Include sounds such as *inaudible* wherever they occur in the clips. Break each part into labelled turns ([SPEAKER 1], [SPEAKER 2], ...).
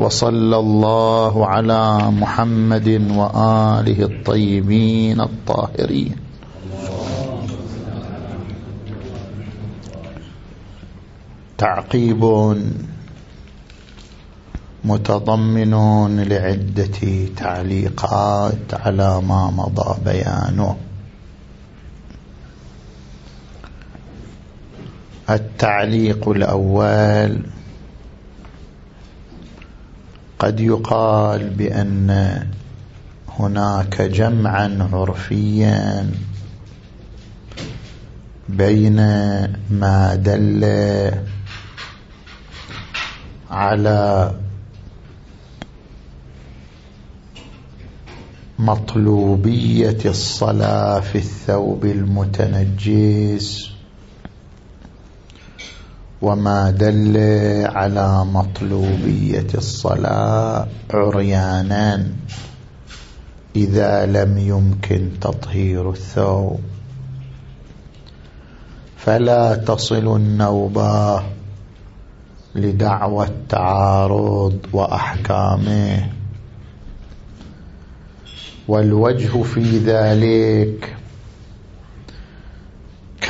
[SPEAKER 1] وصلى الله على محمد وآله الطيبين الطاهرين. تعقيب متضمن لعدة تعليقات على ما مضى بيانه. التعليق الأول قد يقال بأن هناك جمعا عرفيا بين ما دل على مطلوبية الصلاة في الثوب المتنجس وما دل على مطلوبية الصلاة عريانا إذا لم يمكن تطهير الثوب. فلا تصل النوبة لدعوى التعارض وأحكامه. والوجه في ذلك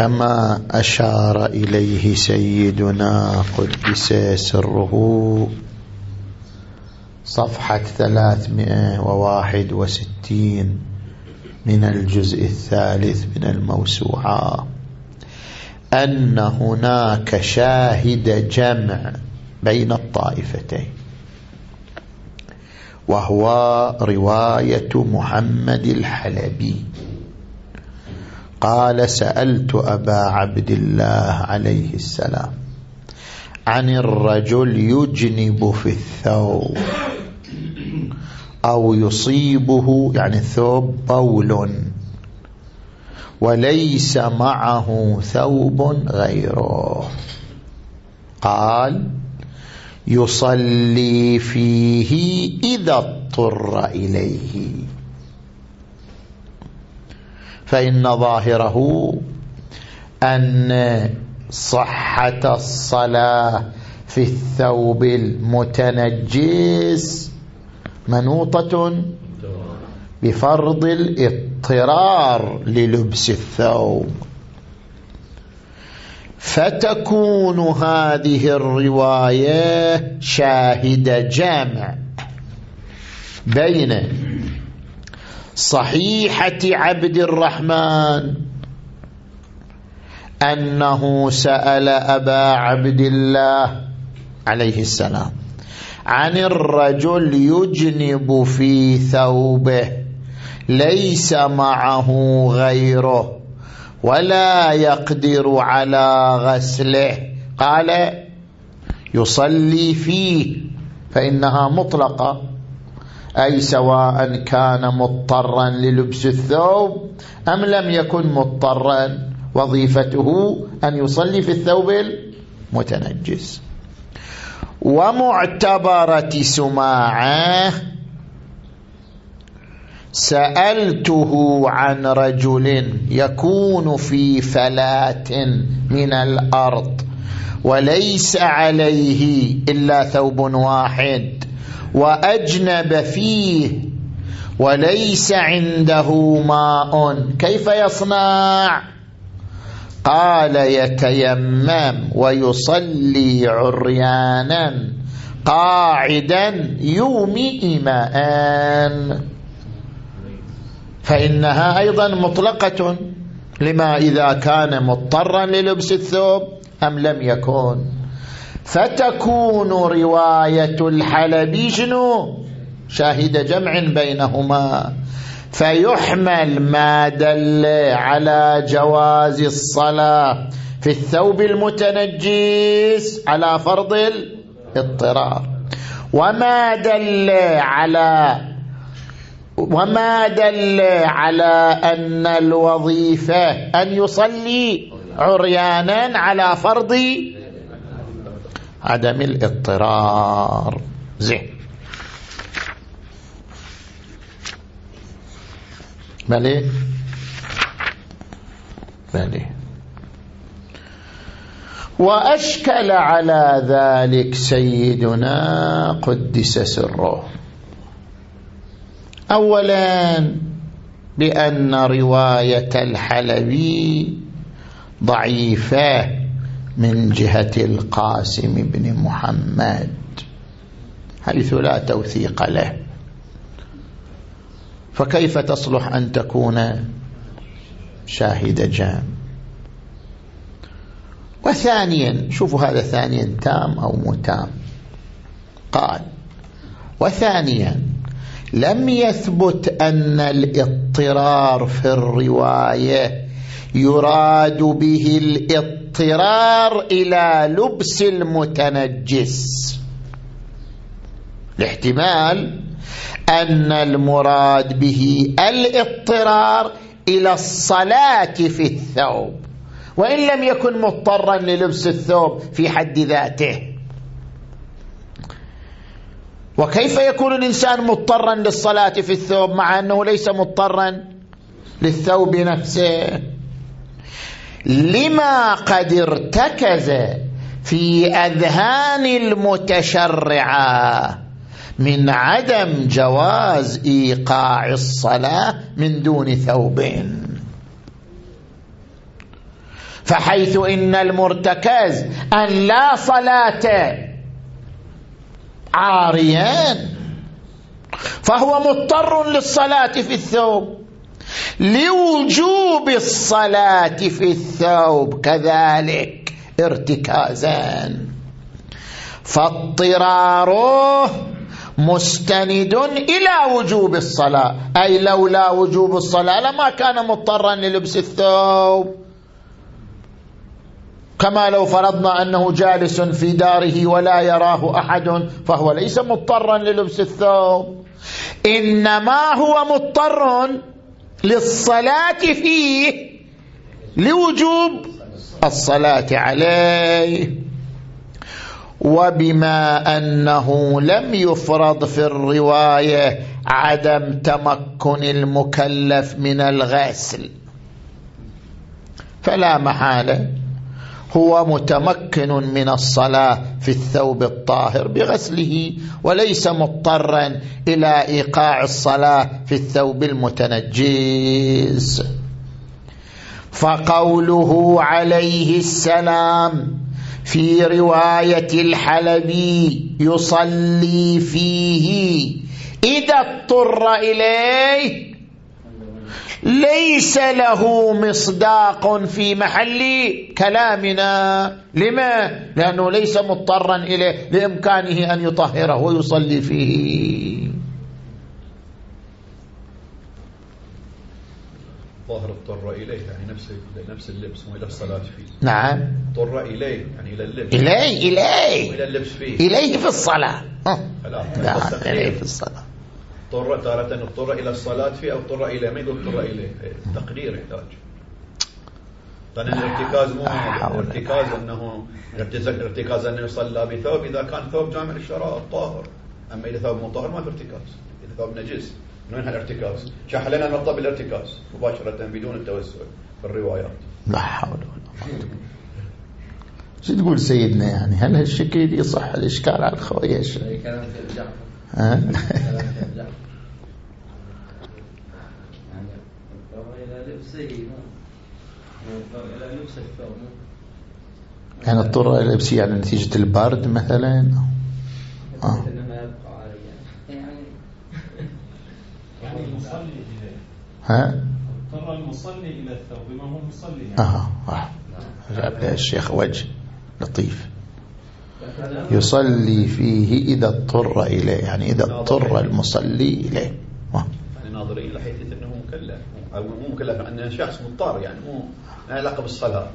[SPEAKER 1] كما أشار إليه سيدنا قدس سره. صفحة ثلاثمائة وواحد وستين من الجزء الثالث من الموسوعة. أن هناك شاهد جمع بين الطائفتين وهو رواية محمد الحلبي. قال سألت أبا عبد الله عليه السلام عن الرجل يجنب في الثوب أو يصيبه يعني الثوب بول وليس معه ثوب غيره. قال يصلي فيه إذا اضطر إليه. فإن ظاهره أن صحة الصلاة في الثوب المتنجس منوطة بفرض الاضطرار للبس الثوب. فتكون هذه الرواية شاهد جامع بين صحيحة عبد الرحمن أنه سأل أبا عبد الله عليه السلام عن الرجل يجنب في ثوبه ليس معه غيره ولا يقدر على غسله. قال يصلي فيه فإنها مطلقة. أي سواء كان مضطرا للبس الثوب أم لم يكن مضطرا وظيفته أن يصلي في الثوب المتنجس. ومعتبرة سماعة سألته عن رجل يكون في فلاة من الأرض وليس عليه إلا ثوب واحد. وأجنب فيه وليس عنده ماء. كيف يصنع؟ قال يتيمم ويصلي عريانا قاعدا يومي ماءً. فإنها أيضا مطلقة. لما إذا كان مضطرا للبس الثوب أم لم يكن؟ فتكون رواية الحلبي شنو؟ شاهد جمع بينهما. فيحمل ما دل على جواز الصلاة في الثوب المتنجس على فرض الاضطرار. وما دل على وما دل على أن الوظيفة أن يصلي عريانا على فرض عدم الاضطرار. زين. بلي بلي وأشكل على ذلك سيدنا قدس سره. أولا بأن رواية الحلبي ضعيفة. من جهة القاسم بن محمد. حيث لا توثيق له. فكيف تصلح أن تكون شاهد جام؟ وثانيا شوفوا هذا ثانيا تام أو متام قال وثانيا لم يثبت أن الاضطرار في الرواية يراد به الاضطرار إلى لبس المتنجس. الاحتمال أن المراد به الاضطرار إلى الصلاة في الثوب. وإن لم يكن مضطرا للبس الثوب في حد ذاته. وكيف يكون الإنسان مضطرا للصلاة في الثوب مع أنه ليس مضطرا للثوب نفسه؟ لما قد ارتكز في أذهان المتشرعة من عدم جواز إيقاع الصلاة من دون ثوب. فحيث إن المرتكز أن لا صلاة عاريان فهو مضطر للصلاة في الثوب. لوجوب الصلاة في الثوب كذلك ارتكازان فاضطراره مستند إلى وجوب الصلاة. أي لولا وجوب الصلاة لما كان مضطرا للبس الثوب. كما لو فرضنا أنه جالس في داره ولا يراه أحد فهو ليس مضطرا للبس الثوب. إنما هو مضطر للصلاة فيه لوجوب الصلاة عليه. وبما أنه لم يفرض في الرواية عدم تمكن المكلف من الغسل. فلا محالة. هو متمكن من الصلاة في الثوب الطاهر بغسله وليس مضطرا إلى إيقاع الصلاة في الثوب المتنجس. فقوله عليه السلام في رواية الحلبي يصلي فيه إذا اضطر إليه ليس له مصداق في محل كلامنا. لما؟ لأنه ليس مضطرا إليه لإمكانه أن يطهره ويصلي فيه.
[SPEAKER 2] الظاهر اضطر إليه يعني نفس نفس اللبس مو إلى الصلاة فيه.
[SPEAKER 1] نعم.
[SPEAKER 2] اضطر إليه يعني إلى اللبس.
[SPEAKER 1] إليه إليه.
[SPEAKER 2] إلى اللبس فيه.
[SPEAKER 1] إليه في الصلاة.
[SPEAKER 2] لا
[SPEAKER 1] إليه في الصلاة.
[SPEAKER 2] اضطر تارة اضطر إلى الصلاة فيه أو اضطر ما يقول اضطر إليه تقدير يحتاج. لأن الارتكاز مو الارتكاز أنه ارتكاز أنه يصلى بثوب. إذا كان ثوب جامع الشراء الطاهر أما إذا ثوب مو طاهر ما في ارتكاز. إذا ثوب نجس من وين هالارتكاز؟ شرح لنا نقطة بالارتكاز مباشرة بدون التوسع في الروايات.
[SPEAKER 1] لا حول ولا قوة. شو تقول سيدنا يعني؟ هل هالشكل يصح الإشكال على الخويش كلام ها؟ يعني اضطر إلى لبسه يعني نتيجة البرد مثلا آه. يعني المصلي ها اضطر المصلي إلى الثوب ما هو مصلي يعني. آه. آه. جاب لها الشيخ وجه لطيف يصلي فيه إذا اضطر إليه يعني إذا اضطر المصلي إليه
[SPEAKER 2] يعني ناظر إلى حيث أنه مكلف أو مو مكلف أنه شخص مضطر يعني مو علاقة بالصلاة؟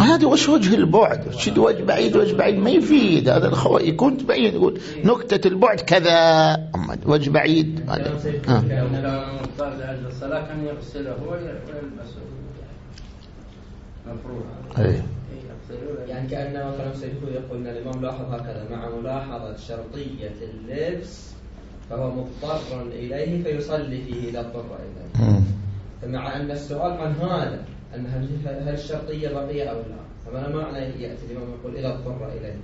[SPEAKER 1] هذا وش وجه البعد؟ شد وجه بعيد وجه بعيد ما يفيد. هذا الخوى يكون بعيد يقول نكتة البعد كذا. وجه بعيد هذا الصلاة كان يغسله ويلبسه
[SPEAKER 3] أي. يعني كأن مثلا سيكون يقول أن الإمام لاحظ هكذا مع ملاحظة شرطية اللبس فهو مضطر إليه فيصلي فيه إذا اضطر إليه. مع أن السؤال عن هذا أن هل هل الشرطية بقية أو لا فما معنى يأتي الإمام يقول إذا اضطر إليه.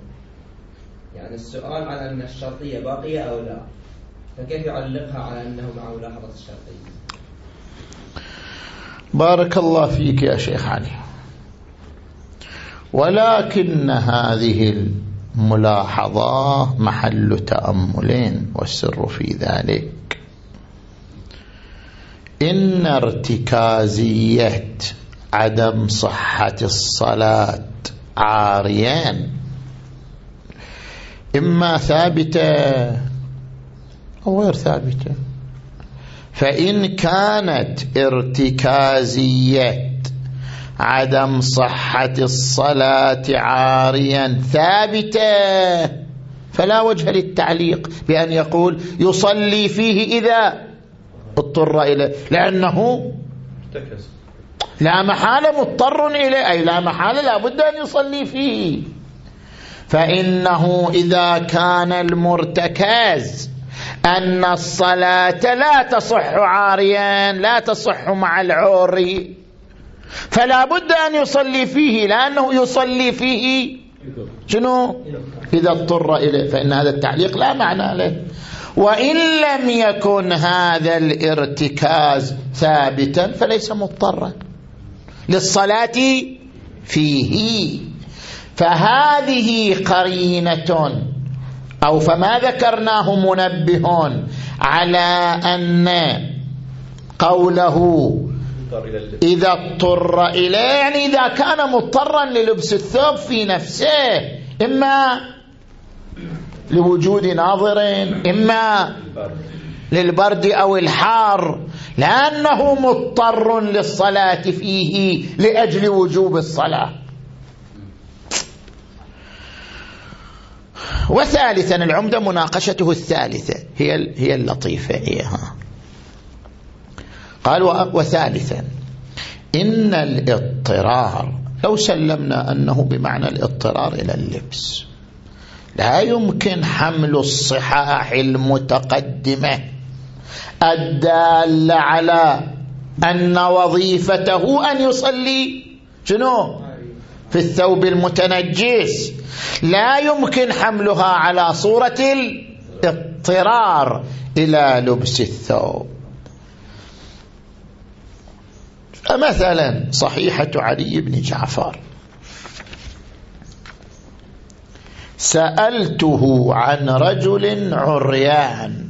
[SPEAKER 3] يعني السؤال عن أن الشرطية باقية أو لا فكيف يعلقها على أنه مع ملاحظة الشرطية؟
[SPEAKER 1] بارك الله فيك يا شيخ علي. ولكن هذه الملاحظة محل تأمل والسر في ذلك. إن ارتكازية عدم صحة الصلاة عاريان. إما ثابتة أو غير ثابتة. فإن كانت ارتكازية عدم صحة الصلاة عاريا ثابتة. فلا وجه للتعليق بأن يقول يصلي فيه إذا اضطر إليه لأنه لا محالة مضطر إليه أي لا محالة لا بد أن يصلي فيه. فإنه إذا كان المرتكز أن الصلاة لا تصح عاريا لا تصح مع العوري فلا بد أن يصلي فيه لأنه يصلي فيه شنو؟ إذا اضطر إليه فإن هذا التعليق لا معنى له. وإن لم يكن هذا الارتكاز ثابتا فليس مضطرا. للصلاة فيه. فهذه قرينة أو فما ذكرناه منبه على أن قوله إذا اضطر إليه يعني إذا كان مضطرا للبس الثوب في نفسه إما لوجود ناظر إما للبرد أو الحار لأنه مضطر للصلاة فيه لأجل وجوب الصلاة. وثالثا العمدة مناقشته الثالثة هي هي اللطيفة إياها قال وثالثا إن الاضطرار لو سلمنا أنه بمعنى الاضطرار إلى اللبس لا يمكن حمل الصحاح المتقدمة الدالة على أن وظيفته أن يصلي. شنو؟ في الثوب المتنجس. لا يمكن حملها على صورة الاضطرار إلى لبس الثوب. فمثلا صحيحة علي بن جعفر. سألته عن رجل عريان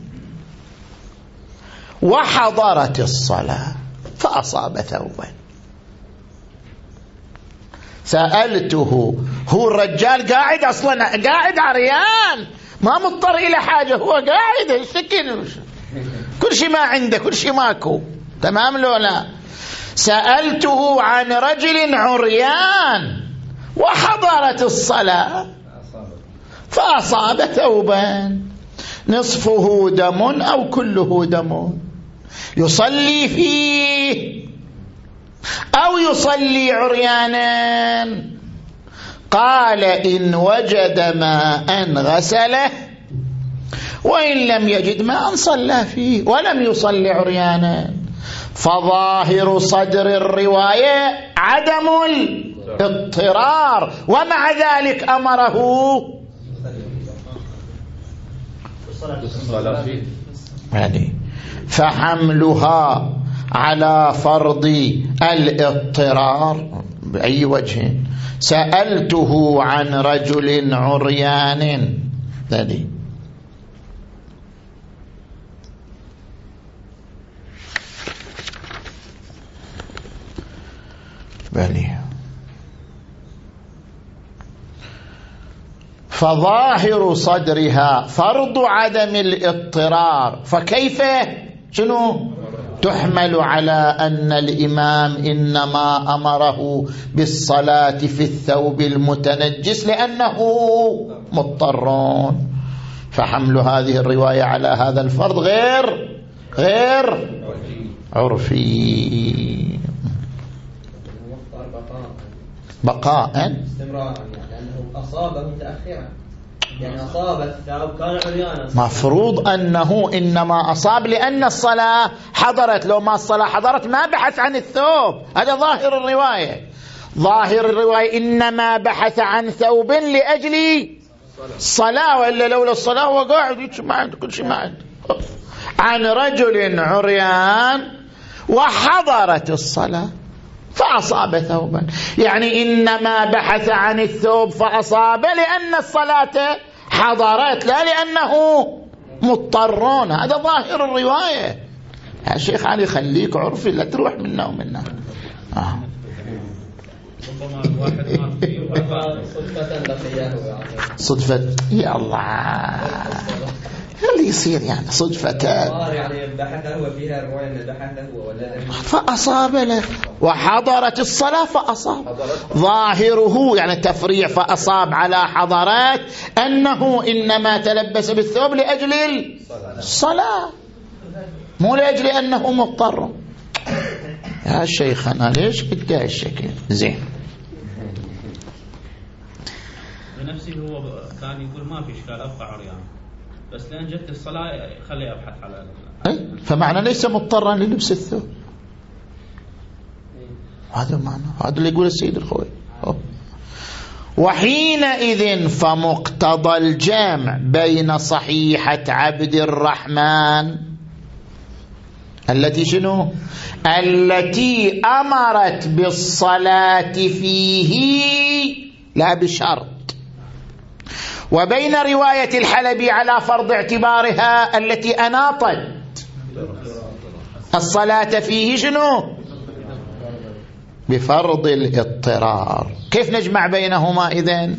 [SPEAKER 1] وحضرت الصلاة فأصاب ثوبا. سألته هو الرجال قاعد أصلا؟ قاعد عريان ما مضطر إلى حاجة هو قاعد سكن كل شيء ما عنده كل شيء ماكو. تمام لو لا؟ سألته عن رجل عريان وحضرت الصلاة. فأصاب ثوبا. نصفه دم أو كله دم. يصلي فيه أو يصلي عريانا. قال إن وجد ماء غسله. وإن لم يجد ماء صلى فيه. ولم يصلي عريانا. فظاهر صدر الرواية عدم الاضطرار. ومع ذلك أمره يعني فحملها على فرض الاضطرار. بأي وجه؟ سألته عن رجل عريان. ذلك بلي فظاهر صدرها فرض عدم الاضطرار. فكيف؟ شنو؟ تحمل على أن الإمام إنما أمره بالصلاة في الثوب المتنجس لأنه مضطرون. فحمل هذه الرواية على هذا الفرض غير غير عرفي. بقاء.
[SPEAKER 3] استمرارا لأنه متأخرا. يعني أصاب الثوب كان عريانا.
[SPEAKER 1] مفروض أنه إنما أصاب لأن الصلاة حضرت. لو ما الصلاة حضرت ما بحث عن الثوب. هذا ظاهر الرواية. ظاهر الرواية إنما بحث عن ثوب لأجل صلاة. وإلا لولا الصلاة هو قاعد ما عنده كل شيء ما عنده عن رجل عريان وحضرت الصلاة. فأصاب ثوبا. يعني إنما بحث عن الثوب فأصاب لأن الصلاة حضرت لا لأنه مضطرون. هذا ظاهر الرواية. يا شيخ علي خليك عرفي لا تروح منا ومنا آه. صدفة. يا الله. اللي يصير يعني صدفة
[SPEAKER 3] يعني بحثه فيها ولا
[SPEAKER 1] فأصاب له. وحضرت الصلاة فأصاب. ظاهره يعني تفريع فأصاب على حضرات أنه إنما تلبس بالثوب لأجل الصلاة مو لأجل أنه مضطر. يا شيخنا ليش قد الشكل زين.
[SPEAKER 4] بنفسه هو كان يقول ما في إشكال أبقى عريان. بس لأن جت الصلاة خلي أبحث على
[SPEAKER 1] أي فمعنى ليس مضطرا للبس الثوب. هذا معنى هذا اللي يقول السيد الخوي. وحينئذ فمقتضى الجمع بين صحيحة عبد الرحمن التي شنو؟ التي أمرت بالصلاة فيه لا بشرط. وبين رواية الحلبي على فرض اعتبارها التي أناطت. الصلاة فيه شنو؟ بفرض الاضطرار. كيف نجمع بينهما إذن؟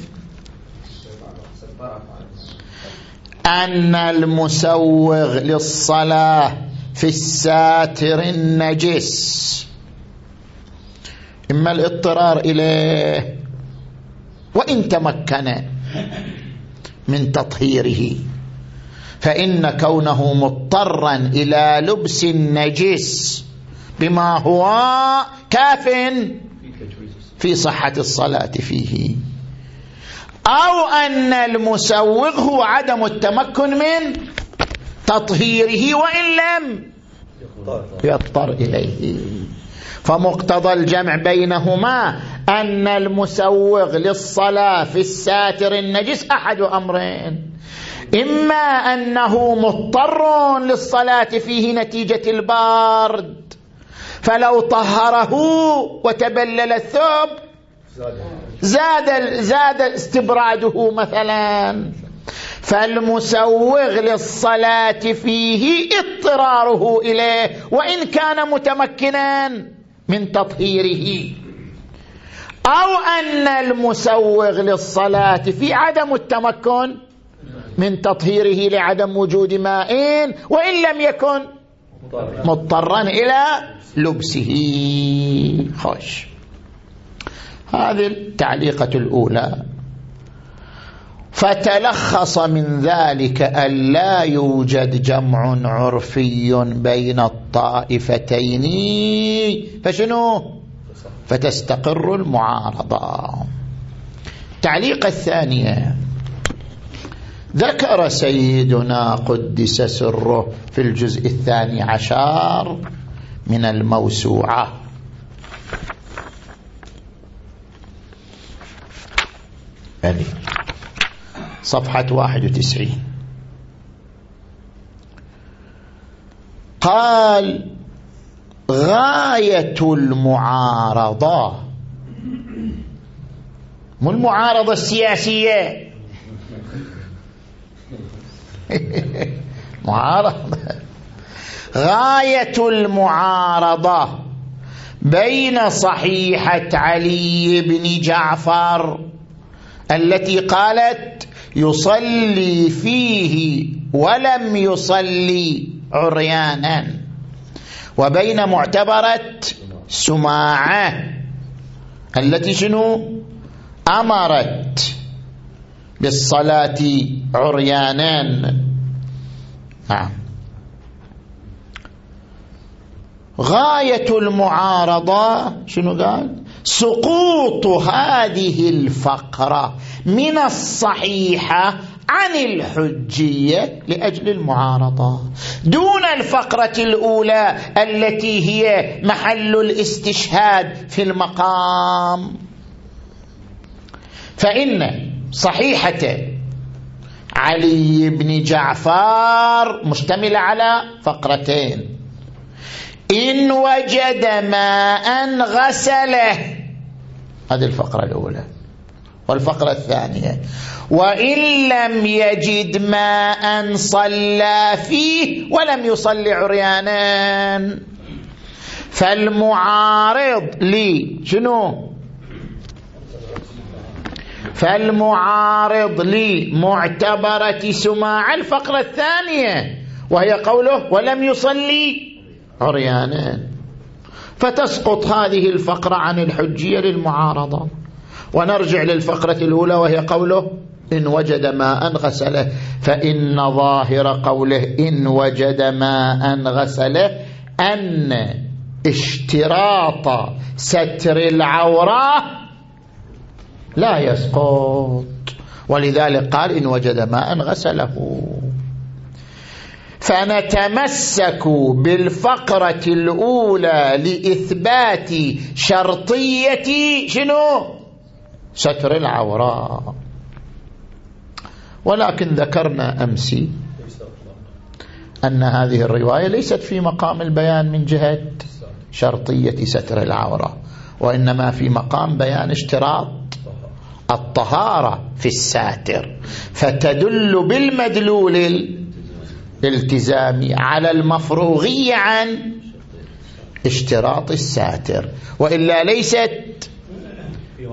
[SPEAKER 1] أن المسوغ للصلاة في الساتر النجس. إما الاضطرار إليه وإن تمكن. من تطهيره. فإن كونه مضطرا إلى لبس النجس بما هو كاف في صحة الصلاة فيه. أو أن المسوغ هو عدم التمكن من تطهيره وإن لم يضطر إليه. فمقتضى الجمع بينهما أن المسوغ للصلاة في الساتر النجس أحد أمرين. إما أنه مضطر للصلاة فيه نتيجة البارد فلو طهره وتبلل الثوب زاد زاد استبراده مثلا. فالمسوغ للصلاة فيه اضطراره إليه وإن كان متمكنا من تطهيره. أو أن المسوغ للصلاة في عدم التمكن من تطهيره لعدم وجود ماء وإن لم يكن مضطرا إلى لبسه. خوش. هذه التعليقة الأولى. فتلخص من ذلك أن لا يوجد جمع عرفي بين الطائفتين. فشنو؟ فتستقر المعارضة. تعليق الثانية ذكر سيدنا قدس سره في الجزء الثاني عشر من الموسوعة. هذه صفحة واحد وتسعين. قال غاية المعارضة. مو المعارضة السياسية. *laughs* معارضة. غاية المعارضة بين صحيحة علي بن جعفر التي قالت يصلي فيه ولم يصلي عريانا. وبين معتبرة سماعة التي شنو؟ أمرت بالصلاة عريانا. نعم. غاية المعارضة شنو قال؟ سقوط هذه الفقرة من الصحيحة عن الحجية لأجل المعارضة. دون الفقرة الأولى التي هي محل الاستشهاد في المقام. فإن صحيحة علي بن جعفر مشتملة على فقرتين. إن وجد ماء غسله. هذه الفقرة الأولى. والفقرة الثانية. وإن لم يجد ماء صلى فيه ولم يصلي عريانا. فالمعارض لي شنو؟ فالمعارض لمعتبرة سماع الفقرة الثانية وهي قوله ولم يصلي عريانا. فتسقط هذه الفقرة عن الحجية للمعارضة. ونرجع للفقرة الأولى وهي قوله إن وجد ماء غسله فإن ظاهر قوله إن وجد ماء غسله أن اشتراط ستر العورة لا يسقط. ولذلك قال إن وجد ماء غسله. فنتمسك بالفقرة الأولى لإثبات شرطية شنو؟ ستر العوراء ولكن ذكرنا أمس أن هذه الرواية ليست في مقام البيان من جهة شرطية ستر العورة وإنما في مقام بيان اشتراط الطهارة في الساتر فتدل بالمدلول الالتزامي على المفروغية عن اشتراط الساتر وإلا ليست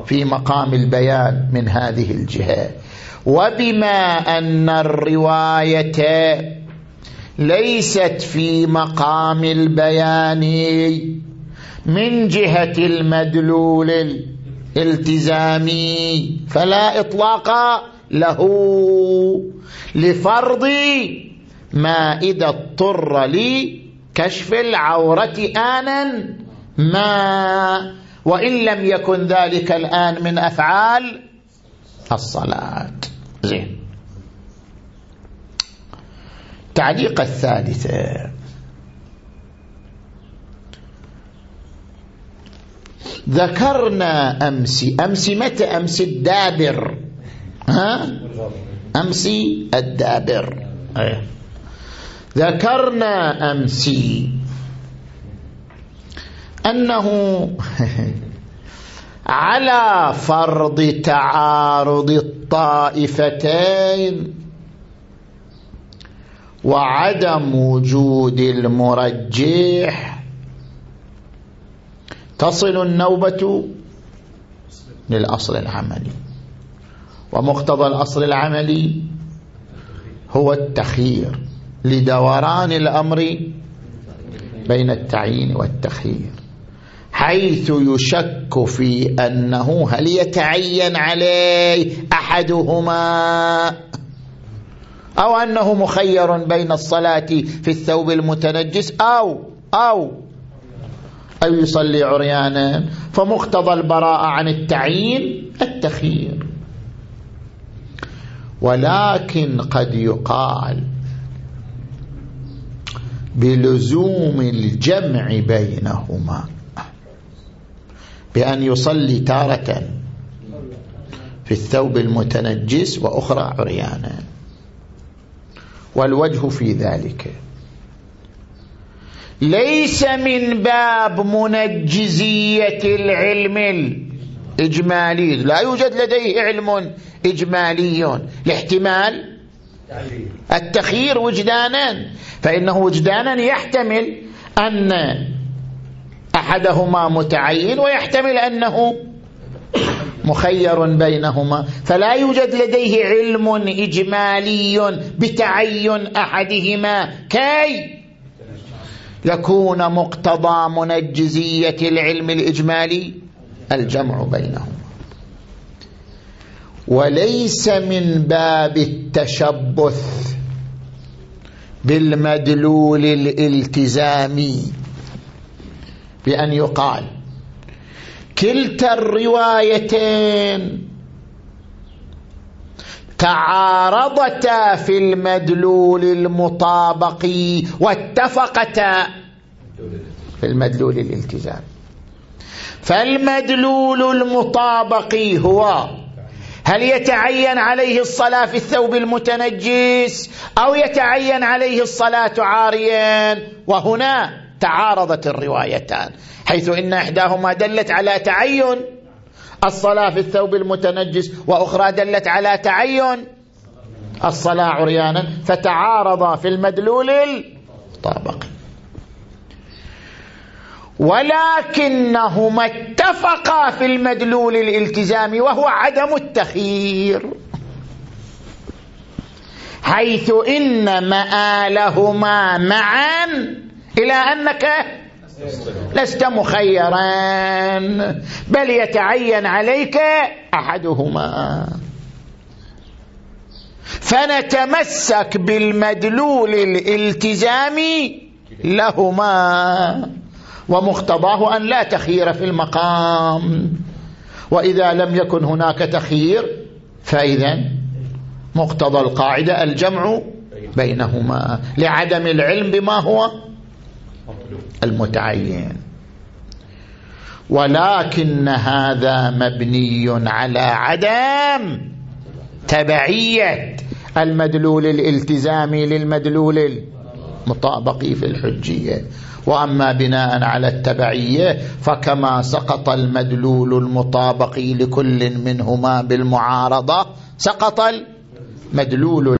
[SPEAKER 1] في مقام البيان من هذه الجهة. وبما أن الرواية ليست في مقام البيان من جهة المدلول الالتزامي فلا إطلاق له لفرض ما إذا اضطر لي كشف العورة آنا ما وإن لم يكن ذلك الآن من أفعال الصلاة. زين. تعليق الثالثة ذكرنا أمس أمس متى؟ أمس الدابر. ها؟ أمس الدابر. أيه. ذكرنا أمس أنه *laughs* على فرض تعارض الطائفتين وعدم وجود المرجح تصل النوبة للأصل العملي ومقتضى الأصل العملي هو التخيير لدوران الأمر بين التعيين والتخيير. حيث يشك في أنه هل يتعين عليه أحدهما أو أنه مخير بين الصلاة في الثوب المتنجس أو أو أو يصلي عريانا فمقتضى البراءة عن التعيين التخيير. ولكن قد يقال بلزوم الجمع بينهما بأن يصلي تارة في الثوب المتنجس وأخرى عريانا. والوجه في ذلك. ليس من باب منجزية العلم الإجمالي. لا يوجد لديه علم إجمالي. لاحتمال التخيير وجدانا. فإنه وجدانا يحتمل أن أحدهما متعين ويحتمل أنه مخير بينهما. فلا يوجد لديه علم إجمالي بتعين أحدهما كي يكون مقتضى منجزية العلم الإجمالي الجمع بينهما. وليس من باب التشبث بالمدلول الالتزامي. بأن يقال كلتا الروايتين تعارضتا في المدلول المطابقي واتفقتا في المدلول الالتزامي فالمدلول المطابقي هو هل يتعين عليه الصلاة في الثوب المتنجس أو يتعين عليه الصلاة عاريا؟ وهنا تعارضت الروايتان حيث إن إحداهما دلت على تعين الصلاة في الثوب المتنجس وأخرى دلت على تعين الصلاة عريانا فتعارضا في المدلول الطابق. ولكنهما اتفقا في المدلول الالتزامي وهو عدم التخيير. حيث إن مآلهما معا إلى أنك لست مخيرا بل يتعين عليك أحدهما. فنتمسك بالمدلول الالتزامي لهما ومقتضاه أن لا تخيير في المقام. وإذا لم يكن هناك تخيير فاذا مقتضى القاعدة الجمع بينهما لعدم العلم بما هو المتعين. ولكن هذا مبني على عدم تبعية المدلول الالتزامي للمدلول المطابق في الحجية. وأما بناء على التبعية فكما سقط المدلول المطابق لكل منهما بالمعارضة سقط المدلول